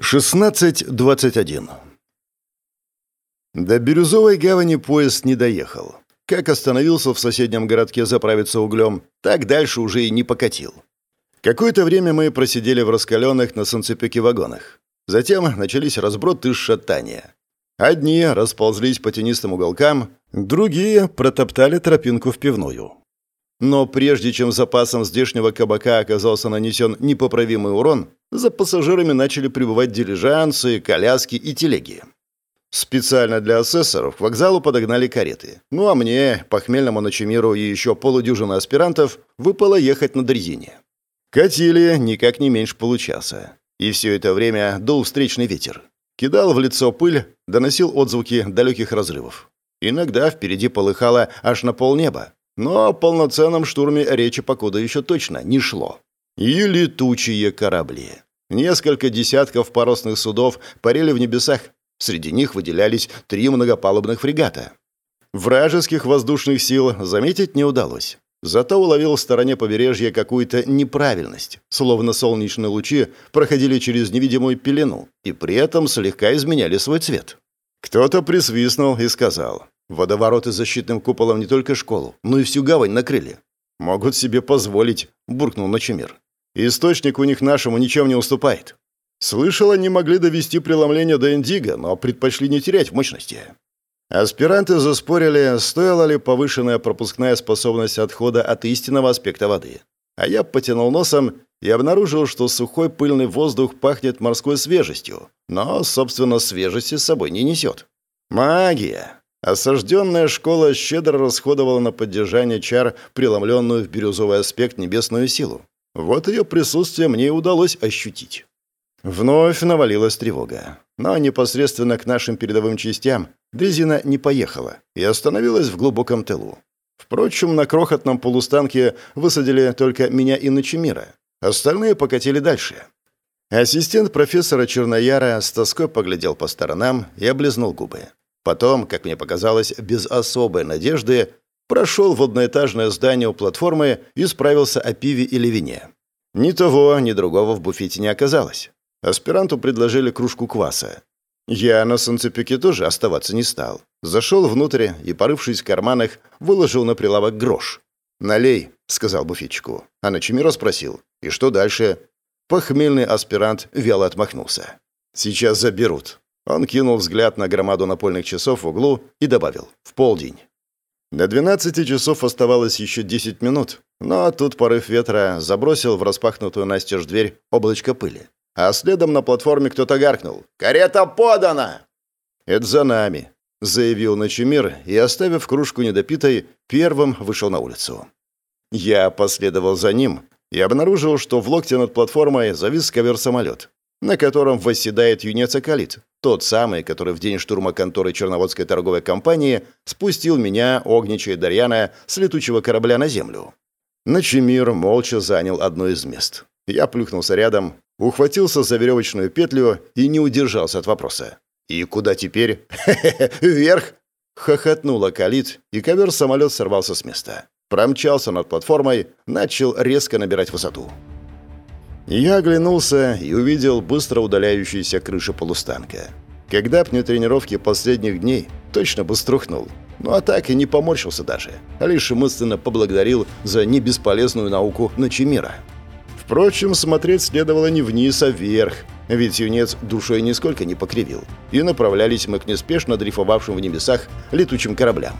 16.21 До Бирюзовой гавани поезд не доехал. Как остановился в соседнем городке заправиться углем, так дальше уже и не покатил. Какое-то время мы просидели в раскаленных на солнцепеке вагонах. Затем начались разброты и шатания. Одни расползлись по тенистым уголкам, другие протоптали тропинку в пивную. Но прежде чем запасом здешнего кабака оказался нанесен непоправимый урон, за пассажирами начали прибывать дилижансы, коляски и телеги. Специально для асессоров к вокзалу подогнали кареты. Ну а мне, похмельному ночемиру и еще полудюжины аспирантов выпало ехать на дрезине. Катили никак не меньше получаса. И все это время дул встречный ветер. Кидал в лицо пыль, доносил отзвуки далеких разрывов. Иногда впереди полыхало аж на полнеба. Но о полноценном штурме речи покуда еще точно не шло. И летучие корабли. Несколько десятков парусных судов парили в небесах. Среди них выделялись три многопалубных фрегата. Вражеских воздушных сил заметить не удалось. Зато уловил в стороне побережья какую-то неправильность, словно солнечные лучи проходили через невидимую пелену и при этом слегка изменяли свой цвет. Кто-то присвистнул и сказал, «Водовороты защитным куполом не только школу, но и всю гавань накрыли. Могут себе позволить», — буркнул Ночемир. Источник у них нашему ничем не уступает. Слышал, они могли довести преломление до Индиго, но предпочли не терять мощности. Аспиранты заспорили, стоила ли повышенная пропускная способность отхода от истинного аспекта воды. А я потянул носом и обнаружил, что сухой пыльный воздух пахнет морской свежестью, но, собственно, свежести с собой не несет. Магия. Осажденная школа щедро расходовала на поддержание чар преломленную в бирюзовый аспект небесную силу. Вот ее присутствие мне и удалось ощутить. Вновь навалилась тревога. Но непосредственно к нашим передовым частям дрезина не поехала и остановилась в глубоком тылу. Впрочем, на крохотном полустанке высадили только меня и Ночемира. Остальные покатили дальше. Ассистент профессора Чернояра с тоской поглядел по сторонам и облизнул губы. Потом, как мне показалось, без особой надежды, прошел в одноэтажное здание у платформы и справился о пиве или вине. Ни того, ни другого в буфете не оказалось. Аспиранту предложили кружку кваса. Я на санцепюке тоже оставаться не стал. Зашел внутрь и, порывшись в карманах, выложил на прилавок грош. «Налей», — сказал буфетчику. А Начемиро спросил. «И что дальше?» Похмельный аспирант вяло отмахнулся. «Сейчас заберут». Он кинул взгляд на громаду напольных часов в углу и добавил. «В полдень». До 12 часов оставалось еще 10 минут, но тут порыв ветра забросил в распахнутую настежь дверь облачко пыли. А следом на платформе кто-то гаркнул. «Карета подана!» «Это за нами», — заявил Ночемир и, оставив кружку недопитой, первым вышел на улицу. Я последовал за ним и обнаружил, что в локте над платформой завис ковер-самолет на котором восседает юнец Акалит, тот самый, который в день штурма конторы Черноводской торговой компании спустил меня, Огнича и Дарьяна с летучего корабля на землю. Начемир молча занял одно из мест. Я плюхнулся рядом, ухватился за веревочную петлю и не удержался от вопроса. «И куда теперь?» «Вверх!» Хохотнула Калит, и ковер-самолет сорвался с места. Промчался над платформой, начал резко набирать высоту. Я оглянулся и увидел быстро удаляющуюся крышу полустанка. Когда б не тренировки последних дней, точно бы струхнул. Ну а так и не поморщился даже, а лишь мысленно поблагодарил за небесполезную науку Ночемира. Впрочем, смотреть следовало не вниз, а вверх, ведь юнец душой нисколько не покривил, и направлялись мы к неспешно дрейфовавшим в небесах летучим кораблям.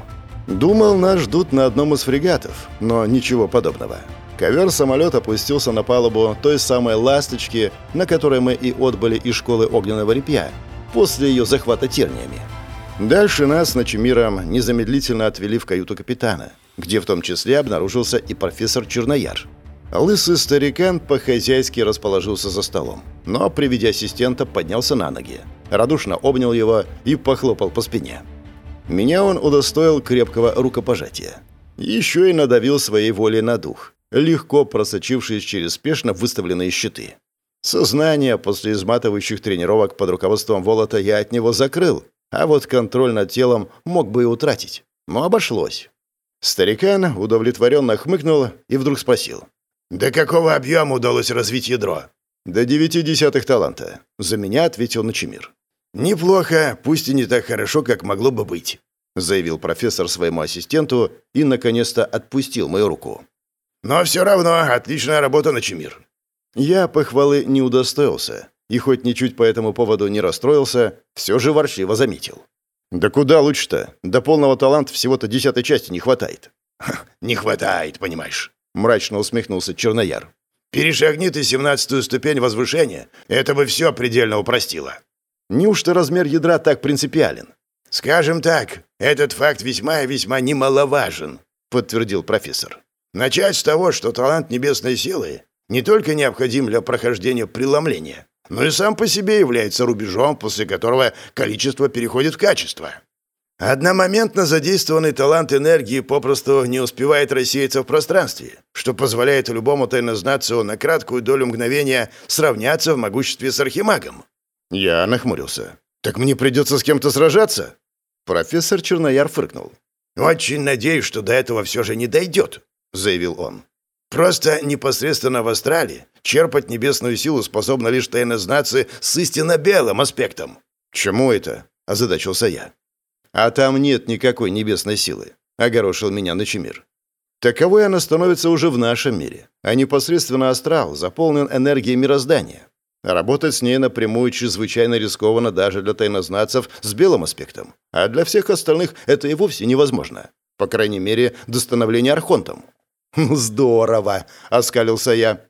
Думал, нас ждут на одном из фрегатов, но ничего подобного. Ковер-самолет опустился на палубу той самой «Ласточки», на которой мы и отбыли из школы огненного репья, после ее захвата терниями. Дальше нас с Ночемиром незамедлительно отвели в каюту капитана, где в том числе обнаружился и профессор Чернояр. Лысый старикан по-хозяйски расположился за столом, но, приведя ассистента, поднялся на ноги, радушно обнял его и похлопал по спине. Меня он удостоил крепкого рукопожатия. Еще и надавил своей волей на дух, легко просочившись через спешно выставленные щиты. Сознание после изматывающих тренировок под руководством Волота я от него закрыл, а вот контроль над телом мог бы и утратить. Но обошлось. Старикан удовлетворенно хмыкнул и вдруг спросил. «До какого объема удалось развить ядро?» «До девяти десятых таланта», — за меня ответил Ночемир. «Неплохо, пусть и не так хорошо, как могло бы быть», — заявил профессор своему ассистенту и, наконец-то, отпустил мою руку. «Но все равно отличная работа, Ночемир». Я похвалы не удостоился, и хоть ничуть по этому поводу не расстроился, все же ворчливо заметил. «Да куда лучше-то? До полного таланта всего-то десятой части не хватает». «Не хватает, понимаешь», — мрачно усмехнулся Чернояр. «Перешагни ты семнадцатую ступень возвышения, это бы все предельно упростило». «Неужто размер ядра так принципиален?» «Скажем так, этот факт весьма и весьма немаловажен», — подтвердил профессор. «Начать с того, что талант небесной силы не только необходим для прохождения преломления, но и сам по себе является рубежом, после которого количество переходит в качество. Одномоментно задействованный талант энергии попросту не успевает рассеяться в пространстве, что позволяет любому тайнознацу на краткую долю мгновения сравняться в могуществе с архимагом. Я нахмурился. «Так мне придется с кем-то сражаться?» Профессор Чернояр фыркнул. «Очень надеюсь, что до этого все же не дойдет», — заявил он. «Просто непосредственно в Астрале черпать небесную силу способны лишь тайнознатцы с истинно белым аспектом». «Чему это?» — озадачился я. «А там нет никакой небесной силы», — огорошил меня Ночемир. «Таковой она становится уже в нашем мире, а непосредственно астрал заполнен энергией мироздания. Работать с ней напрямую чрезвычайно рискованно даже для тайнознацев с белым аспектом, а для всех остальных это и вовсе невозможно. По крайней мере, до становления архонтом». «Здорово!» — оскалился я.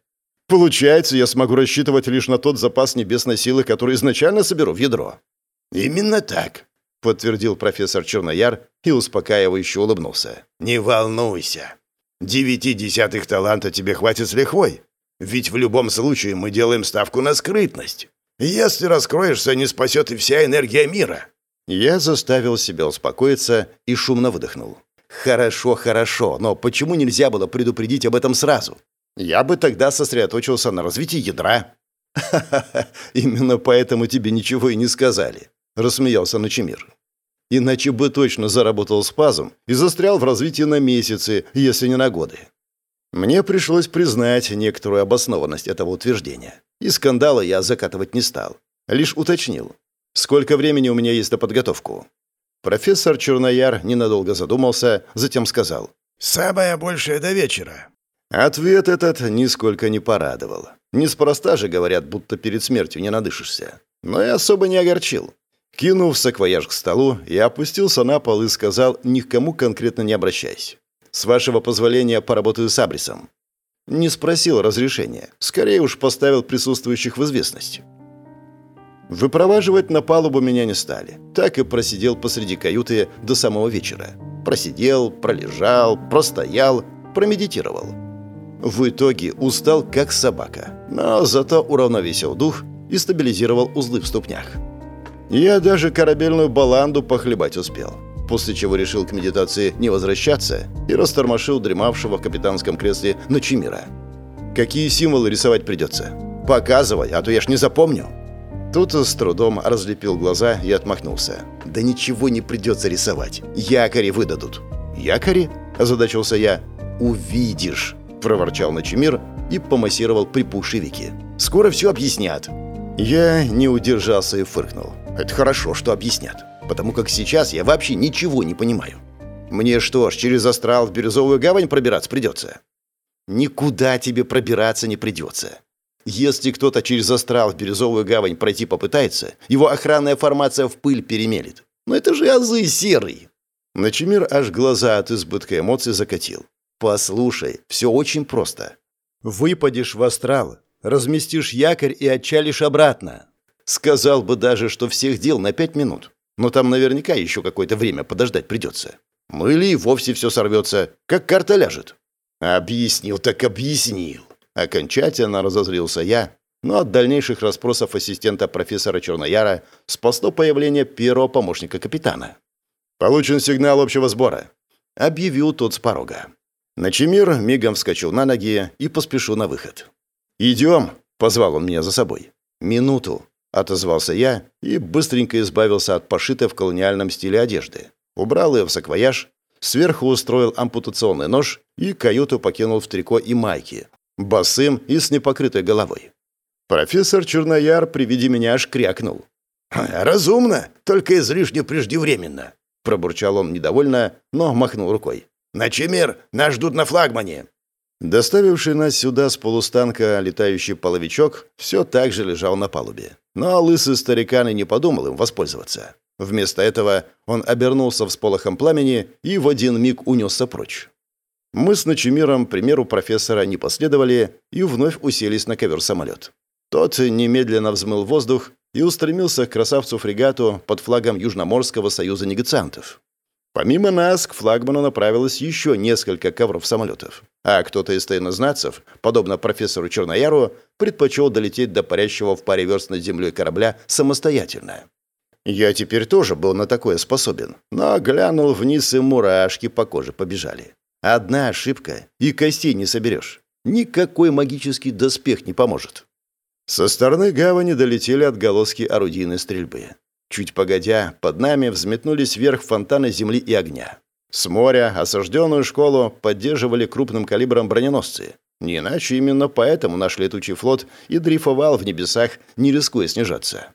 «Получается, я смогу рассчитывать лишь на тот запас небесной силы, который изначально соберу в ядро». «Именно так», — подтвердил профессор Чернояр и успокаивающе улыбнулся. «Не волнуйся. Девяти десятых таланта тебе хватит с лихвой. Ведь в любом случае мы делаем ставку на скрытность. Если раскроешься, не спасет и вся энергия мира». Я заставил себя успокоиться и шумно выдохнул. «Хорошо, хорошо, но почему нельзя было предупредить об этом сразу? Я бы тогда сосредоточился на развитии ядра». «Ха-ха-ха, именно поэтому тебе ничего и не сказали рассмеялся Ночемир. Иначе бы точно заработал спазм и застрял в развитии на месяцы, если не на годы. Мне пришлось признать некоторую обоснованность этого утверждения. И скандала я закатывать не стал. Лишь уточнил. Сколько времени у меня есть на подготовку? Профессор Чернояр ненадолго задумался, затем сказал. «Самое большее до вечера». Ответ этот нисколько не порадовал. Неспроста же говорят, будто перед смертью не надышишься. Но и особо не огорчил. Кинув саквояж к столу, я опустился на пол и сказал, ни к кому конкретно не обращаясь. «С вашего позволения поработаю с Абрисом». Не спросил разрешения, скорее уж поставил присутствующих в известность. Выпроваживать на палубу меня не стали. Так и просидел посреди каюты до самого вечера. Просидел, пролежал, простоял, промедитировал. В итоге устал как собака, но зато уравновесил дух и стабилизировал узлы в ступнях. Я даже корабельную баланду похлебать успел, после чего решил к медитации не возвращаться и растормошил дремавшего в капитанском кресле Ночимира. «Какие символы рисовать придется? Показывай, а то я ж не запомню». Тут с трудом разлепил глаза и отмахнулся. «Да ничего не придется рисовать. Якори выдадут». «Якори?» – озадачился я. «Увидишь», – проворчал Ночемир и помассировал припухшие веки. «Скоро все объяснят». Я не удержался и фыркнул. Это хорошо, что объяснят, потому как сейчас я вообще ничего не понимаю. Мне что ж, через астрал в Бирюзовую гавань пробираться придется? Никуда тебе пробираться не придется. Если кто-то через астрал в Бирюзовую гавань пройти попытается, его охранная формация в пыль перемелет. Но это же азы серый. Начемир аж глаза от избытка эмоций закатил. Послушай, все очень просто. Выпадешь в астрал, разместишь якорь и отчалишь обратно. Сказал бы даже, что всех дел на пять минут. Но там наверняка еще какое-то время подождать придется. Ну или и вовсе все сорвется, как карта ляжет. Объяснил так объяснил. Окончательно разозлился я, но от дальнейших расспросов ассистента профессора Чернояра спасло появление первого помощника капитана. «Получен сигнал общего сбора», — объявил тот с порога. Начемир мигом вскочил на ноги и поспешил на выход. «Идем», — позвал он меня за собой. «Минуту», — отозвался я и быстренько избавился от пошитой в колониальном стиле одежды. Убрал ее в саквояж, сверху устроил ампутационный нож и каюту покинул в трико и майке, босым и с непокрытой головой. Профессор Чернояр при виде меня аж крякнул. «Разумно, только излишне преждевременно», — пробурчал он недовольно, но махнул рукой. «Начемир, нас ждут на флагмане». Доставивший нас сюда с полустанка летающий половичок все так же лежал на палубе. Но лысый старикан и не подумал им воспользоваться. Вместо этого он обернулся всполохом пламени и в один миг унесся прочь. Мы с Ночемиром примеру профессора не последовали и вновь уселись на ковер-самолет. Тот немедленно взмыл воздух и устремился к красавцу-фрегату под флагом Южноморского союза негациантов. Помимо нас, к флагману направилось еще несколько ковров-самолетов. А кто-то из тайнознацев, подобно профессору Чернояру, предпочел долететь до парящего в паре верст над землей корабля самостоятельно. Я теперь тоже был на такое способен, но глянул вниз, и мурашки по коже побежали. Одна ошибка, и костей не соберешь. Никакой магический доспех не поможет. Со стороны гавани долетели отголоски орудийной стрельбы. Чуть погодя, под нами взметнулись вверх фонтаны земли и огня. С моря осажденную школу поддерживали крупным калибром броненосцы. Не иначе именно поэтому наш летучий флот и дрейфовал в небесах, не рискуя снижаться.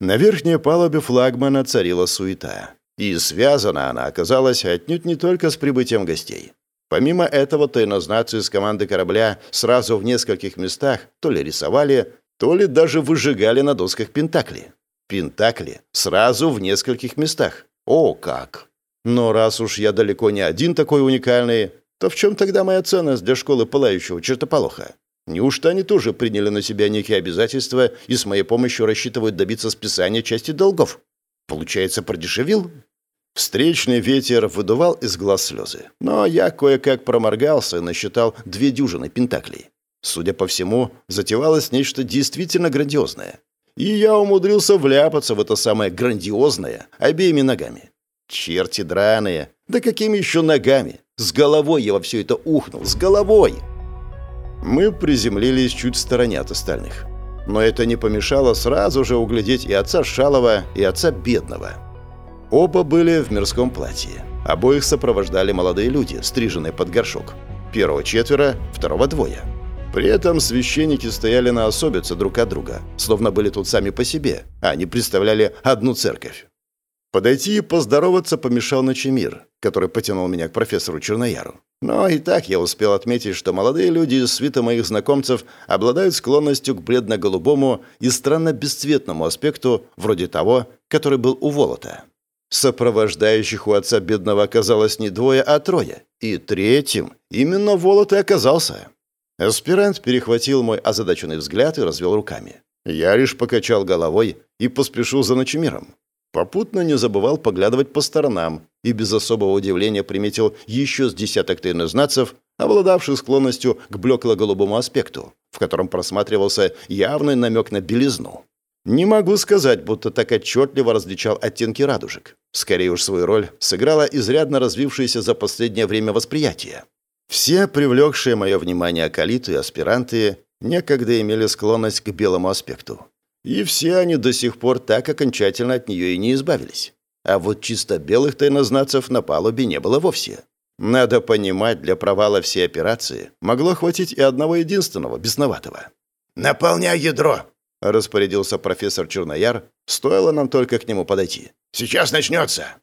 На верхней палубе флагмана царила суета. И связана она оказалась отнюдь не только с прибытием гостей. Помимо этого, тайнознатцы из команды корабля сразу в нескольких местах то ли рисовали, то ли даже выжигали на досках пентакли. Пентакли сразу в нескольких местах. О, как! Но раз уж я далеко не один такой уникальный, то в чем тогда моя ценность для школы пылающего чертополоха? Неужто они тоже приняли на себя некие обязательства и с моей помощью рассчитывают добиться списания части долгов? Получается, продешевил? Встречный ветер выдувал из глаз слезы. Но я кое-как проморгался и насчитал две дюжины пентаклей. Судя по всему, затевалось нечто действительно грандиозное. И я умудрился вляпаться в это самое грандиозное обеими ногами. Черти драные! Да какими еще ногами? С головой я во все это ухнул, с головой! Мы приземлились чуть в стороне от остальных. Но это не помешало сразу же углядеть и отца Шалова, и отца Бедного. Оба были в мирском платье. Обоих сопровождали молодые люди, стриженные под горшок. Первого четверо, второго двое. При этом священники стояли на особице друг от друга, словно были тут сами по себе, а не представляли одну церковь. Подойти и поздороваться помешал Ночемир, который потянул меня к профессору Чернояру. Но и так я успел отметить, что молодые люди из свита моих знакомцев обладают склонностью к бледно-голубому и странно бесцветному аспекту, вроде того, который был у Волота. Сопровождающих у отца бедного оказалось не двое, а трое. И третьим именно Волот и оказался. Аспирант перехватил мой озадаченный взгляд и развел руками. Я лишь покачал головой и поспешил за ночемиром. Попутно не забывал поглядывать по сторонам и без особого удивления приметил еще с десяток тайнознацев, обладавших склонностью к блекло-голубому аспекту, в котором просматривался явный намек на белизну. Не могу сказать, будто так отчетливо различал оттенки радужек. Скорее уж свою роль сыграла изрядно развившееся за последнее время восприятие. Все привлекшие мое внимание акалиты и аспиранты некогда имели склонность к белому аспекту. И все они до сих пор так окончательно от нее и не избавились. А вот чисто белых тайнознацев на палубе не было вовсе. Надо понимать, для провала всей операции могло хватить и одного единственного, бесноватого. «Наполняй ядро!» – распорядился профессор Чернояр, стоило нам только к нему подойти. «Сейчас начнется!»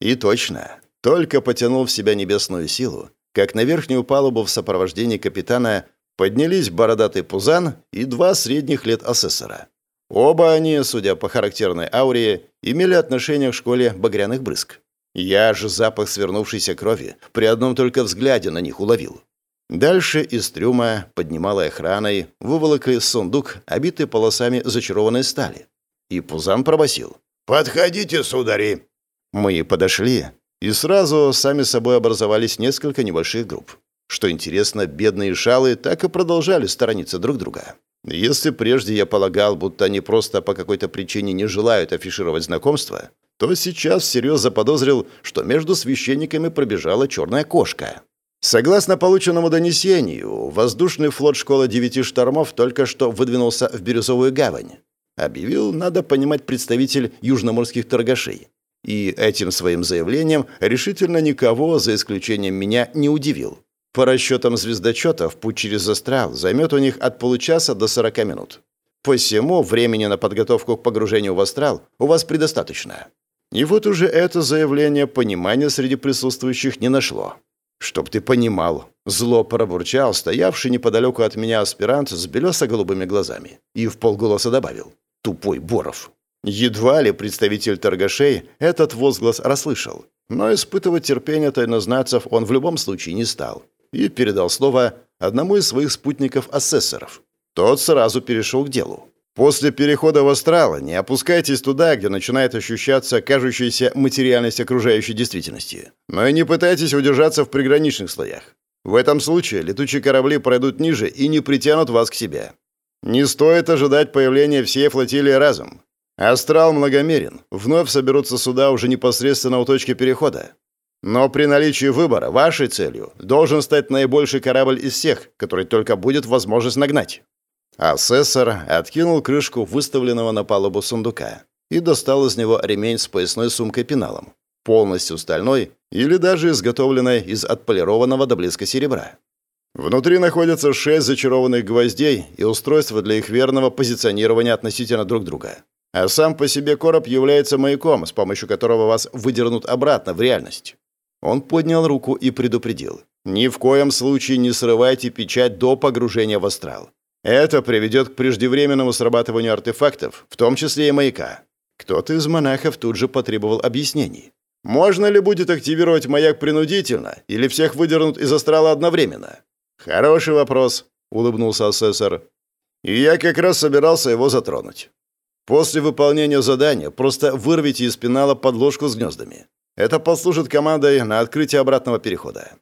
И точно. Только потянул в себя небесную силу, как на верхнюю палубу в сопровождении капитана поднялись бородатый пузан и два средних лет асессора. Оба они, судя по характерной ауре, имели отношение к школе багряных брызг. Я же запах свернувшейся крови при одном только взгляде на них уловил. Дальше из трюма, поднималой охраной, выволокли сундук, обитый полосами зачарованной стали. И Пузан пробасил. «Подходите, судари!» Мы подошли, и сразу сами собой образовались несколько небольших групп. Что интересно, бедные шалы так и продолжали сторониться друг друга. Если прежде я полагал, будто они просто по какой-то причине не желают афишировать знакомство, то сейчас всерьез заподозрил, что между священниками пробежала черная кошка. Согласно полученному донесению, воздушный флот школы девяти штормов только что выдвинулся в Бирюзовую гавань. Объявил, надо понимать, представитель южноморских торгашей. И этим своим заявлением решительно никого, за исключением меня, не удивил. По расчетам звездочетов, путь через астрал займет у них от получаса до 40 минут. Посему времени на подготовку к погружению в астрал у вас предостаточно. И вот уже это заявление понимания среди присутствующих не нашло. «Чтоб ты понимал», — зло пробурчал стоявший неподалеку от меня аспирант с белесо-голубыми глазами и в полголоса добавил «Тупой Боров». Едва ли представитель торгашей этот возглас расслышал, но испытывать терпение тайнознацев он в любом случае не стал и передал слово одному из своих спутников-ассессоров. Тот сразу перешел к делу. После перехода в астрал не опускайтесь туда, где начинает ощущаться кажущаяся материальность окружающей действительности. Но и не пытайтесь удержаться в приграничных слоях. В этом случае летучие корабли пройдут ниже и не притянут вас к себе. Не стоит ожидать появления всей флотилии разом. Астрал многомерен. Вновь соберутся суда уже непосредственно у точки перехода. Но при наличии выбора вашей целью должен стать наибольший корабль из всех, который только будет возможность нагнать. Асессор откинул крышку выставленного на палубу сундука и достал из него ремень с поясной сумкой-пеналом, полностью стальной или даже изготовленной из отполированного до блеска серебра. Внутри находятся шесть зачарованных гвоздей и устройство для их верного позиционирования относительно друг друга. А сам по себе короб является маяком, с помощью которого вас выдернут обратно в реальность. Он поднял руку и предупредил. Ни в коем случае не срывайте печать до погружения в астрал. Это приведет к преждевременному срабатыванию артефактов, в том числе и маяка. Кто-то из монахов тут же потребовал объяснений. Можно ли будет активировать маяк принудительно, или всех выдернут из астрала одновременно? Хороший вопрос, улыбнулся асессор. И я как раз собирался его затронуть. После выполнения задания просто вырвите из пенала подложку с гнездами. Это послужит командой на открытие обратного перехода.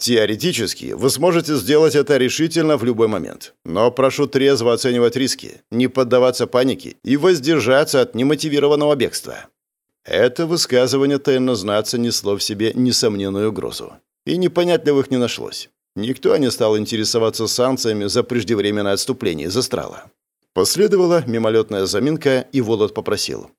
Теоретически вы сможете сделать это решительно в любой момент. Но прошу трезво оценивать риски, не поддаваться панике и воздержаться от немотивированного бегства. Это высказывание тайнознаться несло в себе несомненную угрозу. И непонятливых не нашлось. Никто не стал интересоваться санкциями за преждевременное отступление из Астрала. Последовала мимолетная заминка, и Волод попросил.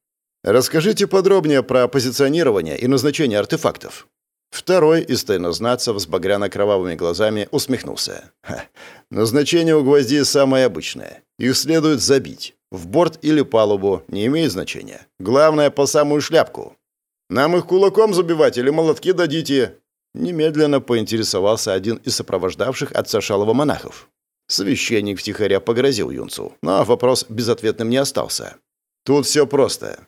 «Расскажите подробнее про позиционирование и назначение артефактов». Второй из тайнознацев с багряно-кровавыми глазами усмехнулся. Ха, назначение у гвоздей самое обычное. Их следует забить. В борт или палубу, не имеет значения. Главное, по самую шляпку. Нам их кулаком забивать или молотки дадите?» Немедленно поинтересовался один из сопровождавших отца Шалова монахов. Священник втихаря погрозил юнцу, но вопрос безответным не остался. «Тут все просто.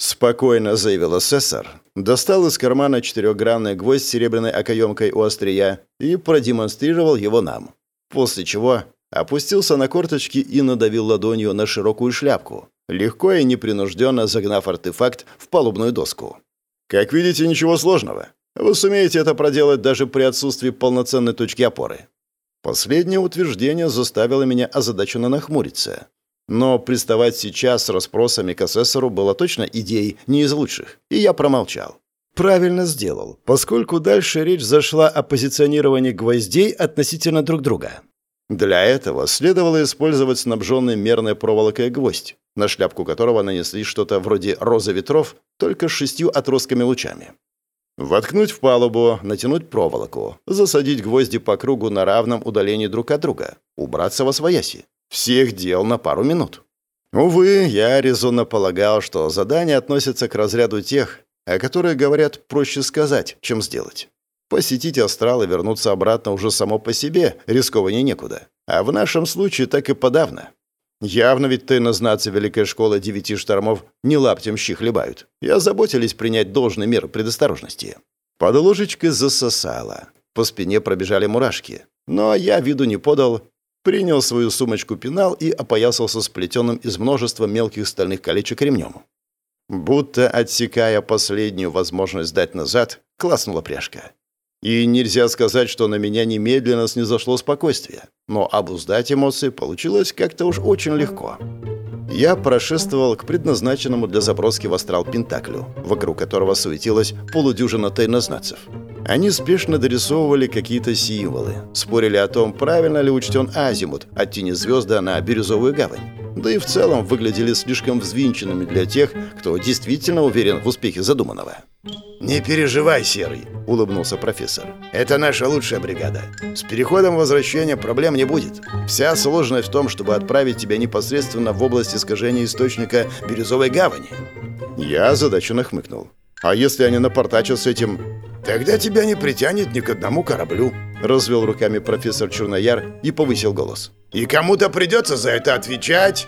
Спокойно заявил асессор, достал из кармана четырехгранный гвоздь с серебряной окоемкой у острия и продемонстрировал его нам. После чего опустился на корточки и надавил ладонью на широкую шляпку, легко и непринужденно загнав артефакт в палубную доску. «Как видите, ничего сложного. Вы сумеете это проделать даже при отсутствии полноценной точки опоры». Последнее утверждение заставило меня озадаченно нахмуриться. Но приставать сейчас с расспросами к асессору было точно идеей не из лучших, и я промолчал. Правильно сделал, поскольку дальше речь зашла о позиционировании гвоздей относительно друг друга. Для этого следовало использовать снабженный мерной проволокой гвоздь, на шляпку которого нанесли что-то вроде розы ветров, только с шестью отростками лучами. Воткнуть в палубу, натянуть проволоку, засадить гвозди по кругу на равном удалении друг от друга, убраться во свояси. Всех дел на пару минут. Увы, я резонно полагал, что задание относится к разряду тех, о которых говорят проще сказать, чем сделать. Посетить астрал и вернуться обратно уже само по себе рискованнее некуда. А в нашем случае так и подавно. Явно ведь тайнознаться Великой Школы Девяти Штормов не лаптем щи хлебают. И озаботились принять должные меры предосторожности. Под ложечкой засосало. По спине пробежали мурашки. Но я виду не подал принял свою сумочку пенал и опоясался сплетенным из множества мелких стальных колечек ремнем. Будто отсекая последнюю возможность дать назад, класснула пряжка. И нельзя сказать, что на меня немедленно снизошло спокойствие, но обуздать эмоции получилось как-то уж очень легко. Я прошествовал к предназначенному для заброски в астрал Пентаклю, вокруг которого суетилась полудюжина тайнознацев. Они спешно дорисовывали какие-то символы, спорили о том, правильно ли учтен азимут от тени звезды на бирюзовую гавань. Да и в целом выглядели слишком взвинченными для тех, кто действительно уверен в успехе задуманного. «Не переживай, Серый», — улыбнулся профессор. «Это наша лучшая бригада. С переходом возвращения проблем не будет. Вся сложность в том, чтобы отправить тебя непосредственно в область искажения источника Бирюзовой гавани». Я озадаченно хмыкнул. «А если они напортачат с этим...» «Тогда тебя не притянет ни к одному кораблю», — развел руками профессор Чернояр и повысил голос. «И кому-то придется за это отвечать!»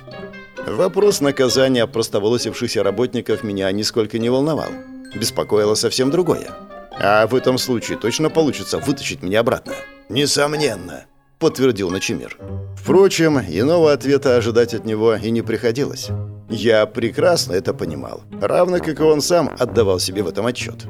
Вопрос наказания простоволосившихся работников меня нисколько не волновал беспокоило совсем другое. А в этом случае точно получится вытащить меня обратно? Несомненно, подтвердил Ночемир. Впрочем, иного ответа ожидать от него и не приходилось. Я прекрасно это понимал, равно как и он сам отдавал себе в этом отчет.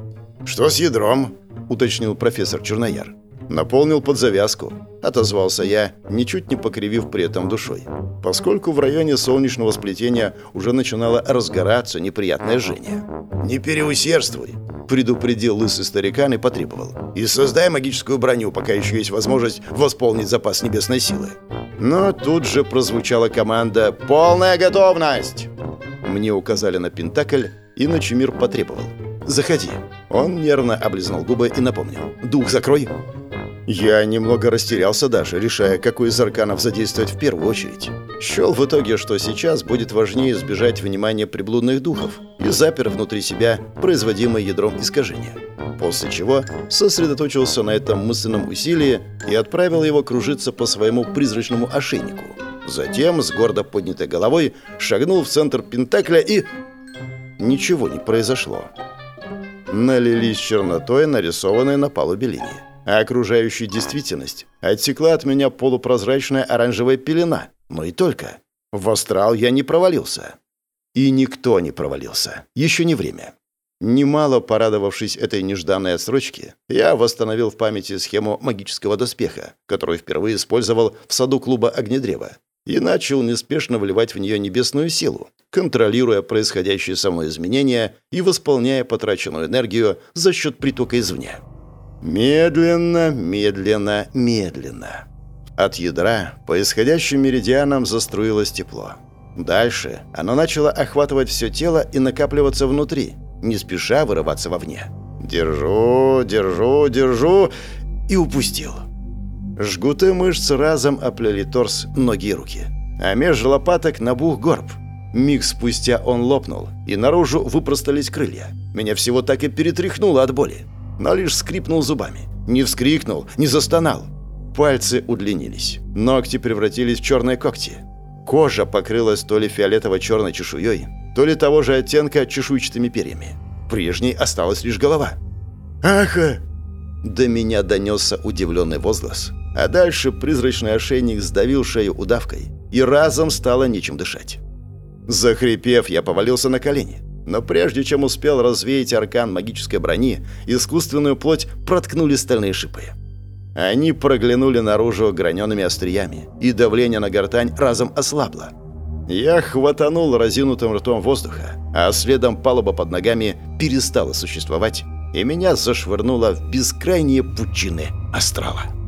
«Что с ядром?» – уточнил профессор Чернояр. Наполнил под завязку, отозвался я, ничуть не покривив при этом душой, поскольку в районе солнечного сплетения уже начинало разгораться неприятное жжение. «Не переусердствуй», — предупредил лысый старикан и потребовал. «И создай магическую броню, пока еще есть возможность восполнить запас небесной силы». Но тут же прозвучала команда «Полная готовность!». Мне указали на Пентакль, и Ночемир потребовал. «Заходи». Он нервно облизнул губы и напомнил. «Дух закрой». Я немного растерялся даже, решая, какой из арканов задействовать в первую очередь. Счел в итоге, что сейчас будет важнее избежать внимания приблудных духов и запер внутри себя производимое ядром искажения. После чего сосредоточился на этом мысленном усилии и отправил его кружиться по своему призрачному ошейнику. Затем, с гордо поднятой головой, шагнул в центр Пентакля и... Ничего не произошло. Налились чернотой, нарисованные на палубе линии а окружающая действительность отсекла от меня полупрозрачная оранжевая пелена. Но и только. В астрал я не провалился. И никто не провалился. Еще не время. Немало порадовавшись этой нежданной отсрочке, я восстановил в памяти схему магического доспеха, которую впервые использовал в саду клуба Огнедрева, и начал неспешно вливать в нее небесную силу, контролируя происходящие со мной изменения и восполняя потраченную энергию за счет притока извне. Медленно, медленно, медленно. От ядра по исходящим меридианам заструилось тепло. Дальше оно начало охватывать все тело и накапливаться внутри, не спеша вырываться вовне. Держу, держу, держу и упустил. Жгуты мышц разом оплели торс, ноги и руки. А меж лопаток набух горб. Миг спустя он лопнул, и наружу выпростались крылья. Меня всего так и перетряхнуло от боли но лишь скрипнул зубами. Не вскрикнул, не застонал. Пальцы удлинились. Ногти превратились в черные когти. Кожа покрылась то ли фиолетово-черной чешуей, то ли того же оттенка чешуйчатыми перьями. Прежней осталась лишь голова. «Аха!» До меня донесся удивленный возглас, а дальше призрачный ошейник сдавил шею удавкой, и разом стало нечем дышать. Захрипев, я повалился на колени. Но прежде чем успел развеять аркан магической брони, искусственную плоть проткнули стальные шипы. Они проглянули наружу гранеными остриями, и давление на гортань разом ослабло. Я хватанул разинутым ртом воздуха, а следом палуба под ногами перестала существовать, и меня зашвырнуло в бескрайние пучины астрала.